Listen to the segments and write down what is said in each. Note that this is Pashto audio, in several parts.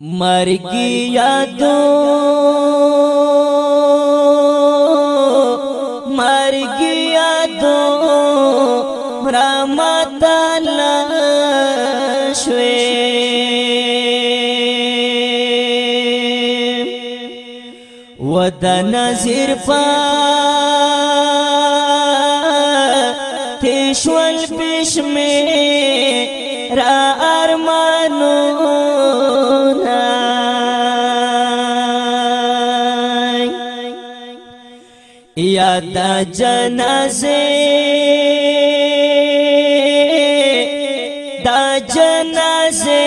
مرګي یادو مرګي یادو رحمتان شوي ودن نظر پا تشول پښمه را ارمانو یادا جنازه دا جنازه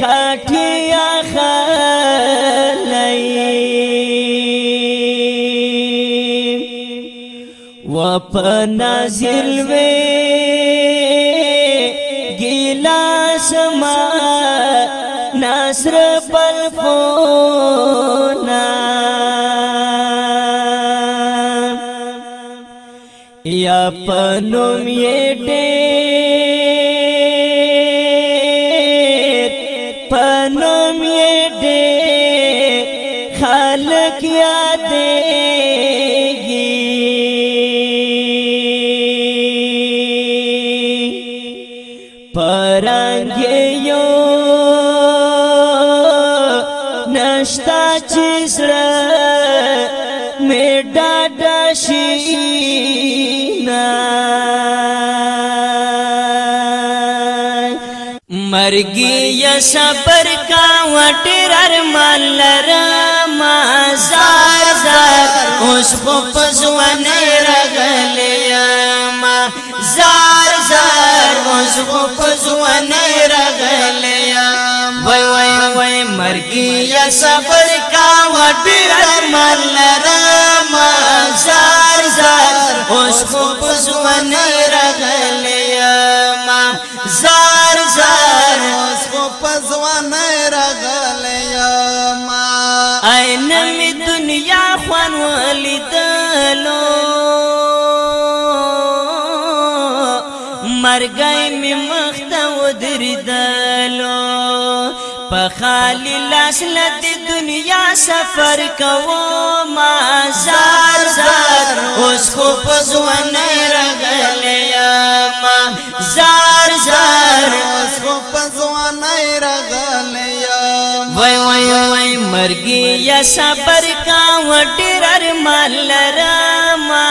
کاټیا خلای و په نازل وې ګیلاس ما نصر بل فو یا پنوم یې ډېر پنوم یې ډېر خلق یادېږي پرنګ یو نشتا چې سره مرګي یا صبر کا وټر ارمان لرا ما زار زار اوس په پزوان رغلیا ما زار زار اوس په پزوان رغلیا وای وای وای مرګي یا صبر کا وټر ارمان لرا ما زار زار اوس په نمی دنیا خوان ولیدلو مرګای می مخته ودریدلو په خالی لاس لد دنیا سفر کوو ما زار زار اوس خو په ځوان رغلیا ما زار زار اوس خو په ځوان رغلیا وای وای وای مرګي یا صبر کا وډر ارمان لرما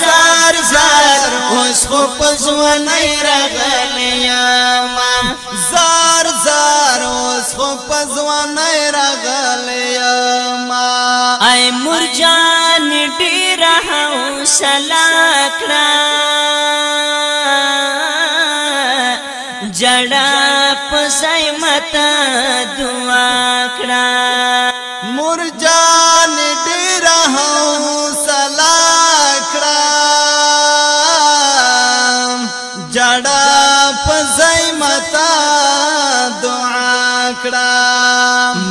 زار زار اوس خو پزونه راغلیا ما زار زار اوس خو پزونه راغلیا ما اي مرجان ډیر هاو سلا کړه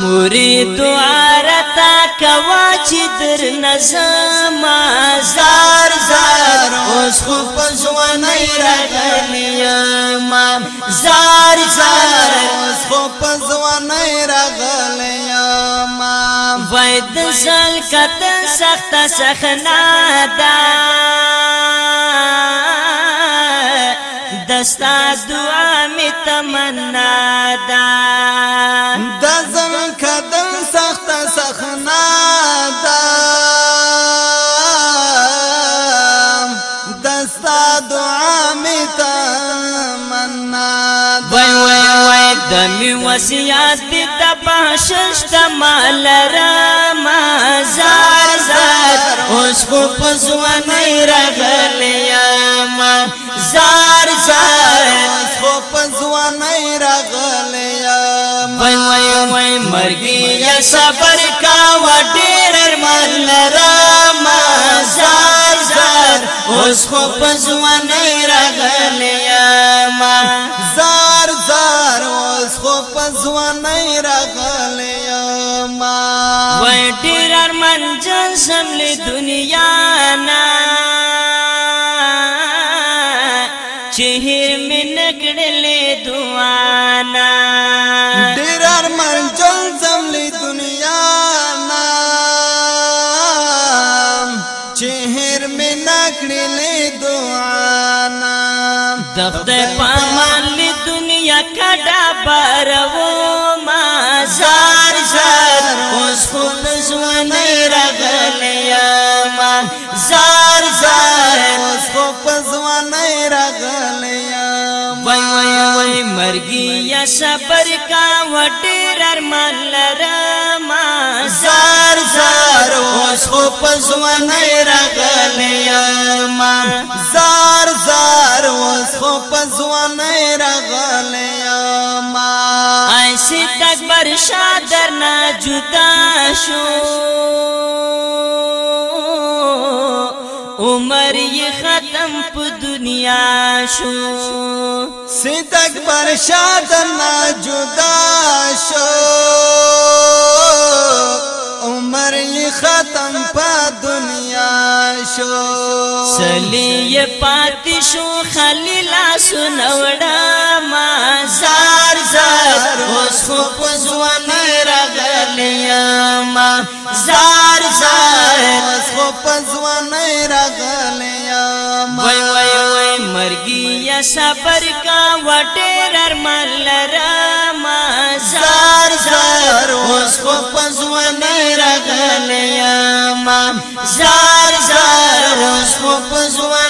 مرید عارتا کوا چې در نظم زار زار اوس خو پزوانه راغلی ما زار زار اوس خو پزوانه راغلی ما وای د زل کته سخت سخنا دا دستا دعا می تمنا ده وسیات دې د پښش د مال را مازار زار اوس کو پزوانه راغلیا ما زار زار کو پزوانه راغلیا وای وای وای مرګي یا صبر کا وډېر مال را مازار زار اوس کو پزوانه راغلیا رنجن سم لدنیا نا چهر می نکڑل دوانا ډیر ارمان جن سم لدنیا نا چهر می نکڑل دوانا د خدای په مان لدنیا کډا بارو وای مرګي یا صبر کا وټر ارمان لرما زار زار اوس خو پزوان راغلی ما زار زار اوس خو پزوان راغلی ما ایسی تکبر شادر نه جدا شو عمر یې ختم په دنیا شو سید اکبر شاه دنا جدا شو عمر یې ختم په دنیا شو سلی یې پاتې شو خلیل سنوړا ما زار زار اوس خو په ځوان راغلی ما زار زار اوس خو په یا صبر کا وټیر ارمان لرما زار زار اوس خو پزونه راغلیا ما زار زار اوس خو پزونه